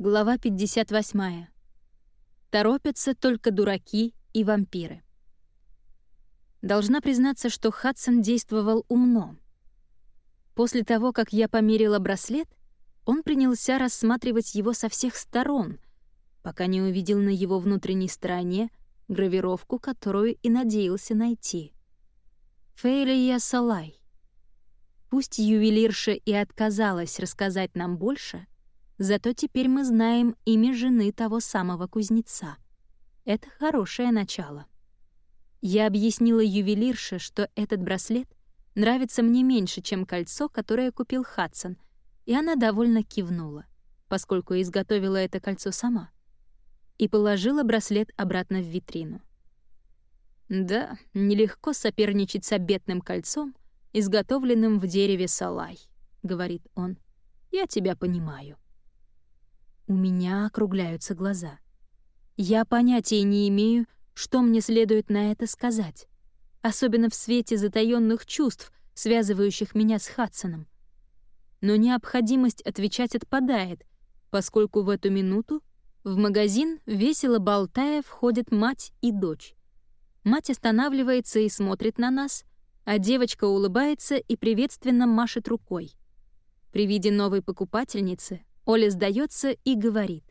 Глава 58. Торопятся только дураки и вампиры. Должна признаться, что Хадсон действовал умно. После того, как я померила браслет, он принялся рассматривать его со всех сторон, пока не увидел на его внутренней стороне гравировку, которую и надеялся найти. Фейлия Салай. Пусть ювелирша и отказалась рассказать нам больше — Зато теперь мы знаем имя жены того самого кузнеца. Это хорошее начало. Я объяснила ювелирше, что этот браслет нравится мне меньше, чем кольцо, которое купил Хадсон, и она довольно кивнула, поскольку изготовила это кольцо сама, и положила браслет обратно в витрину. «Да, нелегко соперничать с обетным кольцом, изготовленным в дереве салай», — говорит он. «Я тебя понимаю». У меня округляются глаза. Я понятия не имею, что мне следует на это сказать, особенно в свете затаённых чувств, связывающих меня с Хадсоном. Но необходимость отвечать отпадает, поскольку в эту минуту в магазин, весело болтая, входят мать и дочь. Мать останавливается и смотрит на нас, а девочка улыбается и приветственно машет рукой. При виде новой покупательницы Оля сдается и говорит.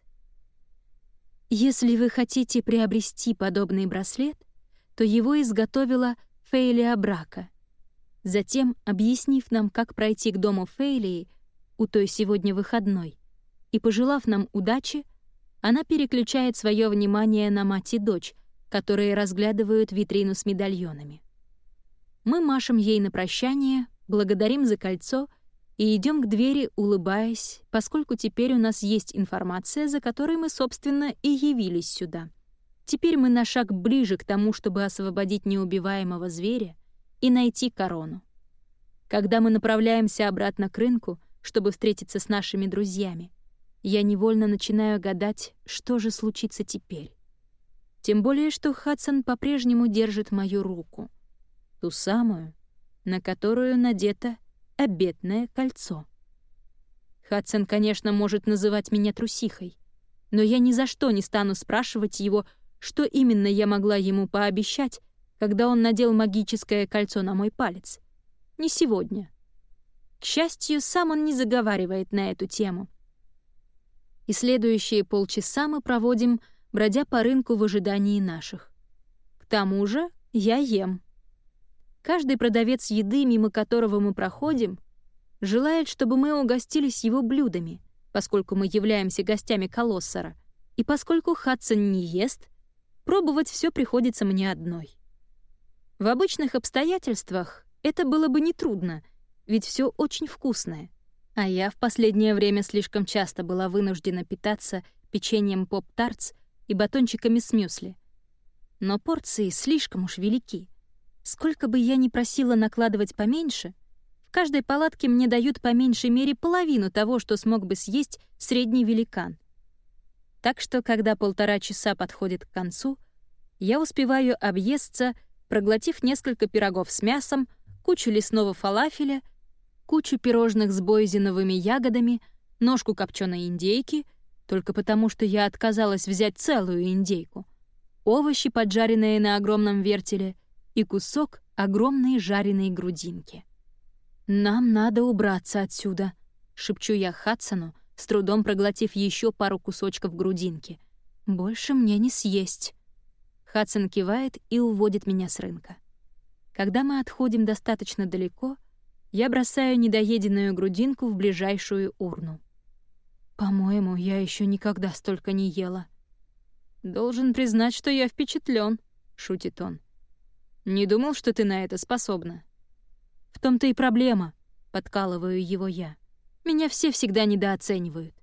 «Если вы хотите приобрести подобный браслет, то его изготовила Фейлия Брака». Затем, объяснив нам, как пройти к дому Фейлии, у той сегодня выходной, и пожелав нам удачи, она переключает свое внимание на мать и дочь, которые разглядывают витрину с медальонами. Мы машем ей на прощание, благодарим за кольцо и идем к двери, улыбаясь, поскольку теперь у нас есть информация, за которой мы, собственно, и явились сюда. Теперь мы на шаг ближе к тому, чтобы освободить неубиваемого зверя и найти корону. Когда мы направляемся обратно к рынку, чтобы встретиться с нашими друзьями, я невольно начинаю гадать, что же случится теперь. Тем более, что Хадсон по-прежнему держит мою руку. Ту самую, на которую надета обетное кольцо. Хадсон, конечно, может называть меня трусихой, но я ни за что не стану спрашивать его, что именно я могла ему пообещать, когда он надел магическое кольцо на мой палец. Не сегодня. К счастью, сам он не заговаривает на эту тему. И следующие полчаса мы проводим, бродя по рынку в ожидании наших. К тому же я ем. Каждый продавец еды, мимо которого мы проходим, желает, чтобы мы угостились его блюдами, поскольку мы являемся гостями Колоссора, и поскольку Хадсон не ест, пробовать все приходится мне одной. В обычных обстоятельствах это было бы нетрудно, ведь все очень вкусное. А я в последнее время слишком часто была вынуждена питаться печеньем поп-тартс и батончиками с мюсли. Но порции слишком уж велики — Сколько бы я ни просила накладывать поменьше, в каждой палатке мне дают по меньшей мере половину того, что смог бы съесть средний великан. Так что, когда полтора часа подходит к концу, я успеваю объесться, проглотив несколько пирогов с мясом, кучу лесного фалафеля, кучу пирожных с бойзиновыми ягодами, ножку копченой индейки, только потому что я отказалась взять целую индейку, овощи, поджаренные на огромном вертеле — и кусок огромной жареной грудинки. «Нам надо убраться отсюда», — шепчу я Хадсону, с трудом проглотив еще пару кусочков грудинки. «Больше мне не съесть». Хадсон кивает и уводит меня с рынка. Когда мы отходим достаточно далеко, я бросаю недоеденную грудинку в ближайшую урну. По-моему, я еще никогда столько не ела. «Должен признать, что я впечатлен, шутит он. Не думал, что ты на это способна. В том-то и проблема, подкалываю его я. Меня все всегда недооценивают.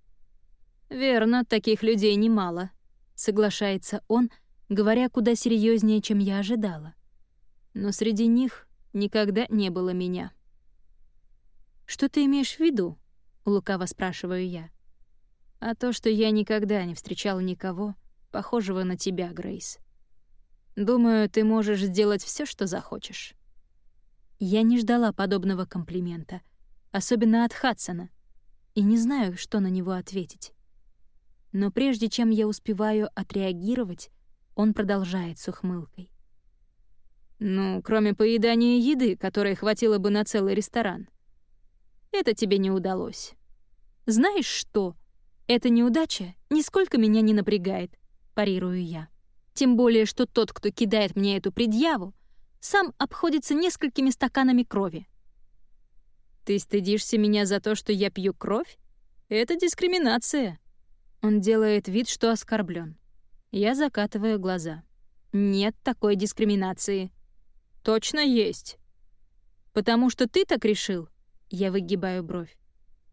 Верно, таких людей немало, соглашается он, говоря куда серьезнее, чем я ожидала. Но среди них никогда не было меня. Что ты имеешь в виду? лукаво спрашиваю я. А то, что я никогда не встречала никого, похожего на тебя, Грейс. Думаю, ты можешь сделать все, что захочешь». Я не ждала подобного комплимента, особенно от Хадсона, и не знаю, что на него ответить. Но прежде чем я успеваю отреагировать, он продолжает с ухмылкой. «Ну, кроме поедания еды, которой хватило бы на целый ресторан. Это тебе не удалось». «Знаешь что? Эта неудача нисколько меня не напрягает», — парирую я. Тем более, что тот, кто кидает мне эту предъяву, сам обходится несколькими стаканами крови. «Ты стыдишься меня за то, что я пью кровь? Это дискриминация». Он делает вид, что оскорблен. Я закатываю глаза. «Нет такой дискриминации». «Точно есть». «Потому что ты так решил?» Я выгибаю бровь.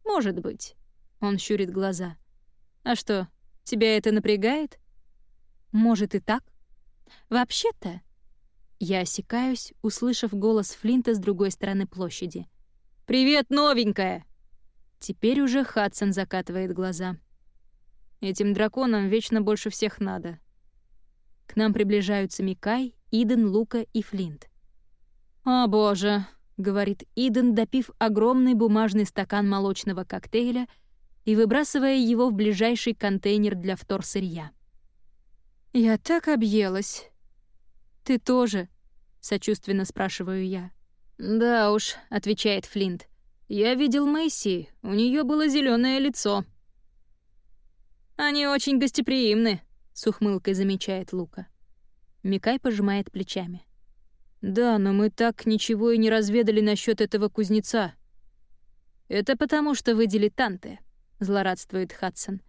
«Может быть». Он щурит глаза. «А что, тебя это напрягает?» «Может и так. Вообще-то...» Я осекаюсь, услышав голос Флинта с другой стороны площади. «Привет, новенькая!» Теперь уже Хадсон закатывает глаза. Этим драконам вечно больше всех надо. К нам приближаются Микай, Иден, Лука и Флинт. «О боже!» — говорит Иден, допив огромный бумажный стакан молочного коктейля и выбрасывая его в ближайший контейнер для вторсырья. «Я так объелась». «Ты тоже?» — сочувственно спрашиваю я. «Да уж», — отвечает Флинт. «Я видел Мэйси, у нее было зеленое лицо». «Они очень гостеприимны», — с ухмылкой замечает Лука. Микай пожимает плечами. «Да, но мы так ничего и не разведали насчет этого кузнеца». «Это потому, что вы дилетанты», — злорадствует Хадсон.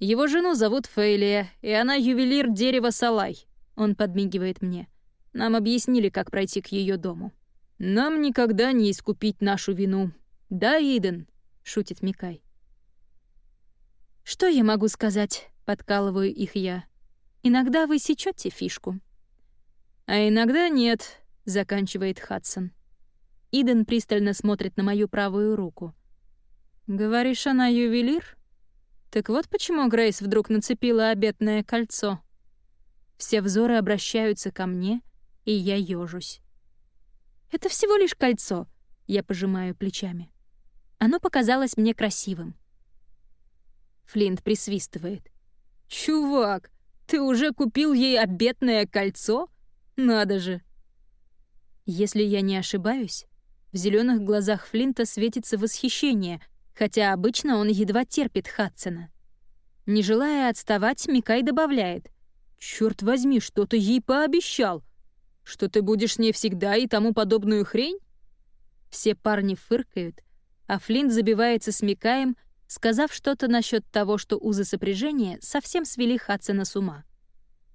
«Его жену зовут Фейлия, и она ювелир дерева Салай». Он подмигивает мне. «Нам объяснили, как пройти к ее дому». «Нам никогда не искупить нашу вину. Да, Иден?» — шутит Микай. «Что я могу сказать?» — подкалываю их я. «Иногда вы сечете фишку». «А иногда нет», — заканчивает Хадсон. Иден пристально смотрит на мою правую руку. «Говоришь, она ювелир? Так вот почему Грейс вдруг нацепила обетное кольцо». Все взоры обращаются ко мне, и я ёжусь. Это всего лишь кольцо. Я пожимаю плечами. Оно показалось мне красивым. Флинт присвистывает. «Чувак, ты уже купил ей обетное кольцо? Надо же!» Если я не ошибаюсь, в зеленых глазах Флинта светится восхищение, хотя обычно он едва терпит Хадсона. Не желая отставать, Микай добавляет. «Чёрт возьми, что ты ей пообещал? Что ты будешь с ней всегда и тому подобную хрень?» Все парни фыркают, а Флинт забивается смекаем, сказав что-то насчет того, что узы сопряжения совсем свели Хадсона с ума.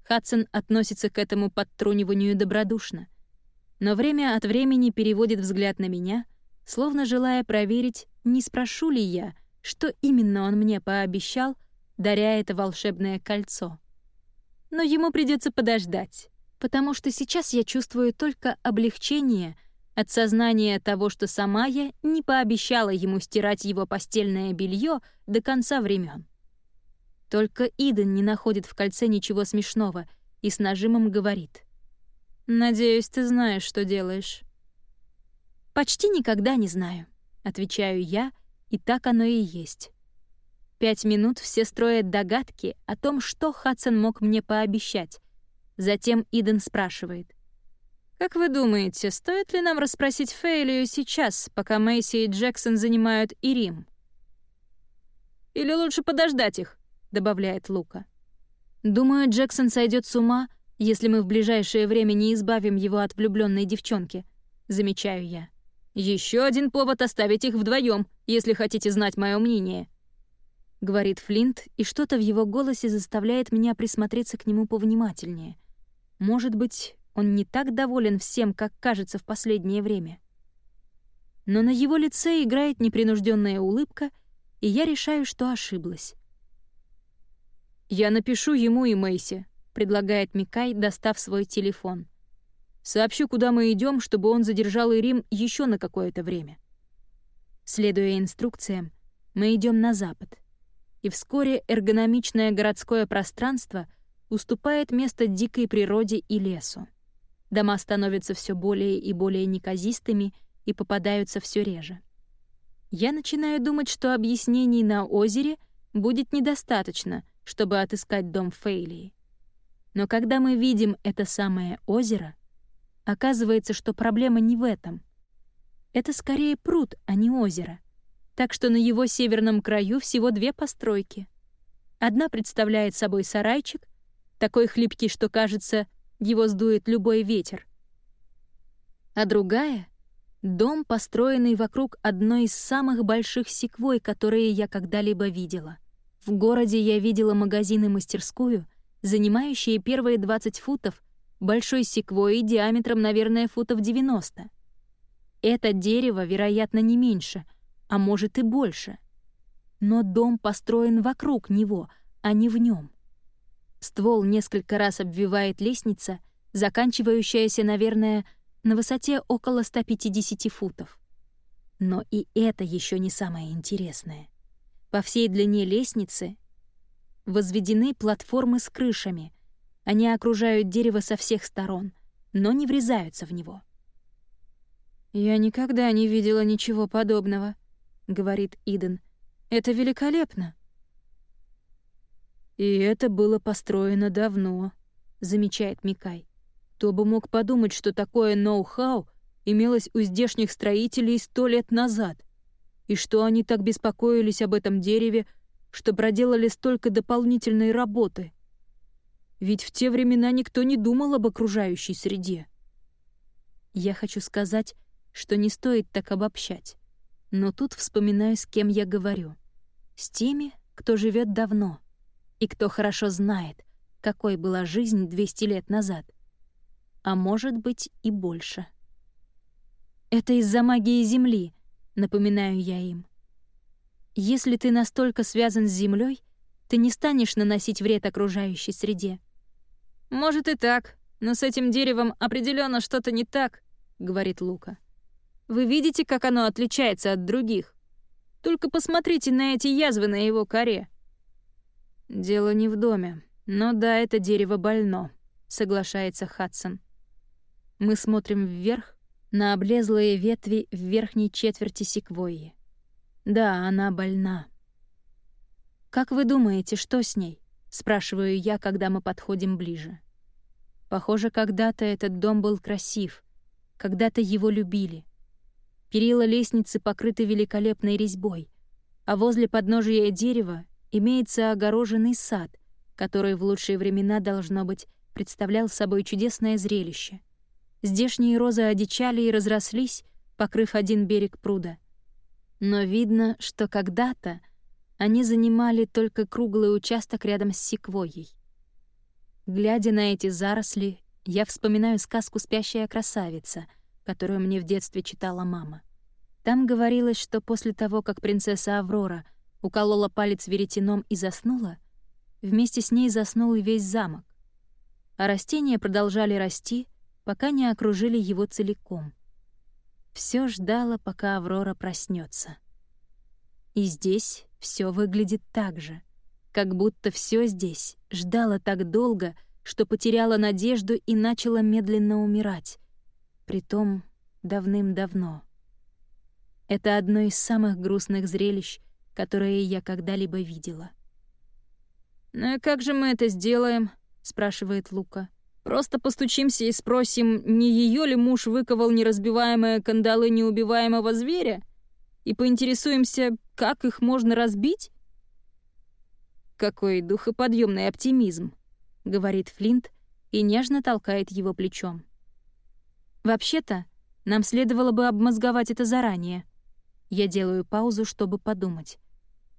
Хадсон относится к этому подтруниванию добродушно, но время от времени переводит взгляд на меня, словно желая проверить, не спрошу ли я, что именно он мне пообещал, даря это волшебное кольцо. Но ему придется подождать потому что сейчас я чувствую только облегчение от сознания того, что сама я не пообещала ему стирать его постельное белье до конца времен. Только Иден не находит в кольце ничего смешного и с нажимом говорит. «Надеюсь, ты знаешь, что делаешь». «Почти никогда не знаю», — отвечаю я, и так оно и есть. Пять минут все строят догадки о том, что Хадсон мог мне пообещать, Затем Иден спрашивает. «Как вы думаете, стоит ли нам расспросить Фейлию сейчас, пока Мэйси и Джексон занимают и Рим?» «Или лучше подождать их?» — добавляет Лука. «Думаю, Джексон сойдет с ума, если мы в ближайшее время не избавим его от влюбленной девчонки», — замечаю я. Еще один повод оставить их вдвоем, если хотите знать мое мнение», — говорит Флинт, и что-то в его голосе заставляет меня присмотреться к нему повнимательнее. Может быть, он не так доволен всем, как кажется в последнее время. Но на его лице играет непринужденная улыбка, и я решаю, что ошиблась. «Я напишу ему и Мэйси», — предлагает Микай, достав свой телефон. «Сообщу, куда мы идем, чтобы он задержал Ирим еще на какое-то время». Следуя инструкциям, мы идем на запад. И вскоре эргономичное городское пространство уступает место дикой природе и лесу. Дома становятся все более и более неказистыми и попадаются все реже. Я начинаю думать, что объяснений на озере будет недостаточно, чтобы отыскать дом Фейлии. Но когда мы видим это самое озеро, оказывается, что проблема не в этом. Это скорее пруд, а не озеро. Так что на его северном краю всего две постройки. Одна представляет собой сарайчик, такой хлипкий, что, кажется, его сдует любой ветер. А другая — дом, построенный вокруг одной из самых больших секвой, которые я когда-либо видела. В городе я видела магазин и мастерскую, занимающие первые 20 футов большой секвойи диаметром, наверное, футов 90. Это дерево, вероятно, не меньше, а может и больше. Но дом построен вокруг него, а не в нем. Ствол несколько раз обвивает лестница, заканчивающаяся, наверное, на высоте около 150 футов. Но и это еще не самое интересное. По всей длине лестницы возведены платформы с крышами. Они окружают дерево со всех сторон, но не врезаются в него. «Я никогда не видела ничего подобного», — говорит Иден. «Это великолепно». «И это было построено давно», — замечает Микай. «Кто бы мог подумать, что такое ноу-хау имелось у здешних строителей сто лет назад, и что они так беспокоились об этом дереве, что проделали столько дополнительной работы. Ведь в те времена никто не думал об окружающей среде. Я хочу сказать, что не стоит так обобщать. Но тут вспоминаю, с кем я говорю. С теми, кто живет давно и кто хорошо знает, какой была жизнь 200 лет назад. А может быть и больше. Это из-за магии Земли, напоминаю я им. Если ты настолько связан с землей, ты не станешь наносить вред окружающей среде. Может и так, но с этим деревом определенно что-то не так, говорит Лука. Вы видите, как оно отличается от других? Только посмотрите на эти язвы на его коре. Дело не в доме, но да, это дерево больно, соглашается Хадсон. Мы смотрим вверх на облезлые ветви в верхней четверти секвойи. Да, она больна. «Как вы думаете, что с ней?» — спрашиваю я, когда мы подходим ближе. Похоже, когда-то этот дом был красив, когда-то его любили. Перила лестницы покрыты великолепной резьбой, а возле подножия дерева имеется огороженный сад, который в лучшие времена, должно быть, представлял собой чудесное зрелище. Здешние розы одичали и разрослись, покрыв один берег пруда — но видно, что когда-то они занимали только круглый участок рядом с секвойей. Глядя на эти заросли, я вспоминаю сказку «Спящая красавица», которую мне в детстве читала мама. Там говорилось, что после того, как принцесса Аврора уколола палец веретеном и заснула, вместе с ней заснул и весь замок. А растения продолжали расти, пока не окружили его целиком — все ждало, пока Аврора проснется. И здесь все выглядит так же, как будто все здесь ждало так долго, что потеряло надежду и начало медленно умирать, притом давным-давно. Это одно из самых грустных зрелищ, которые я когда-либо видела. «Ну и как же мы это сделаем?» — спрашивает Лука. Просто постучимся и спросим, не ее ли муж выковал неразбиваемые кандалы неубиваемого зверя? И поинтересуемся, как их можно разбить? «Какой духоподъемный оптимизм», — говорит Флинт и нежно толкает его плечом. «Вообще-то, нам следовало бы обмозговать это заранее». Я делаю паузу, чтобы подумать.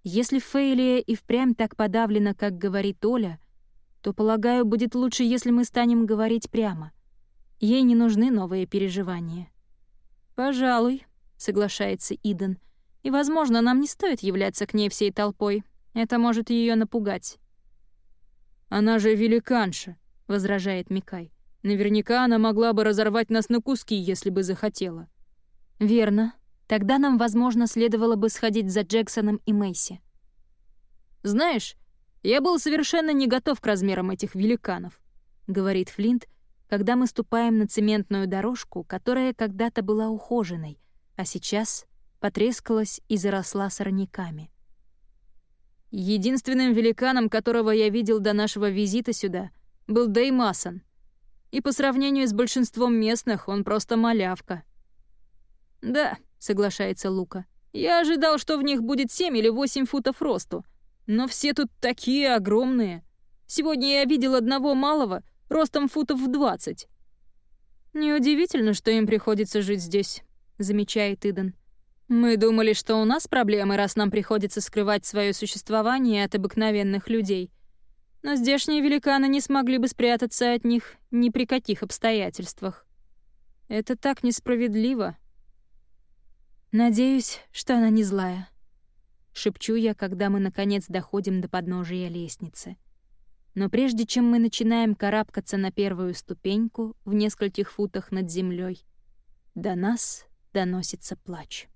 Если Фейлия и впрямь так подавлена, как говорит Оля, то, полагаю, будет лучше, если мы станем говорить прямо. Ей не нужны новые переживания. «Пожалуй», — соглашается Иден. «И, возможно, нам не стоит являться к ней всей толпой. Это может ее напугать». «Она же великанша», — возражает Микай. «Наверняка она могла бы разорвать нас на куски, если бы захотела». «Верно. Тогда нам, возможно, следовало бы сходить за Джексоном и Мэйси». «Знаешь, я был совершенно не готов к размерам этих великанов», — говорит Флинт, когда мы ступаем на цементную дорожку, которая когда-то была ухоженной, а сейчас потрескалась и заросла сорняками. Единственным великаном, которого я видел до нашего визита сюда, был Дэй Масон. И по сравнению с большинством местных он просто малявка. «Да», — соглашается Лука, — «я ожидал, что в них будет семь или восемь футов росту, но все тут такие огромные. Сегодня я видел одного малого, ростом футов в двадцать». «Неудивительно, что им приходится жить здесь», — замечает Иден. «Мы думали, что у нас проблемы, раз нам приходится скрывать свое существование от обыкновенных людей. Но здешние великаны не смогли бы спрятаться от них ни при каких обстоятельствах. Это так несправедливо». «Надеюсь, что она не злая», — шепчу я, когда мы, наконец, доходим до подножия лестницы. Но прежде чем мы начинаем карабкаться на первую ступеньку в нескольких футах над землей, до нас доносится плач.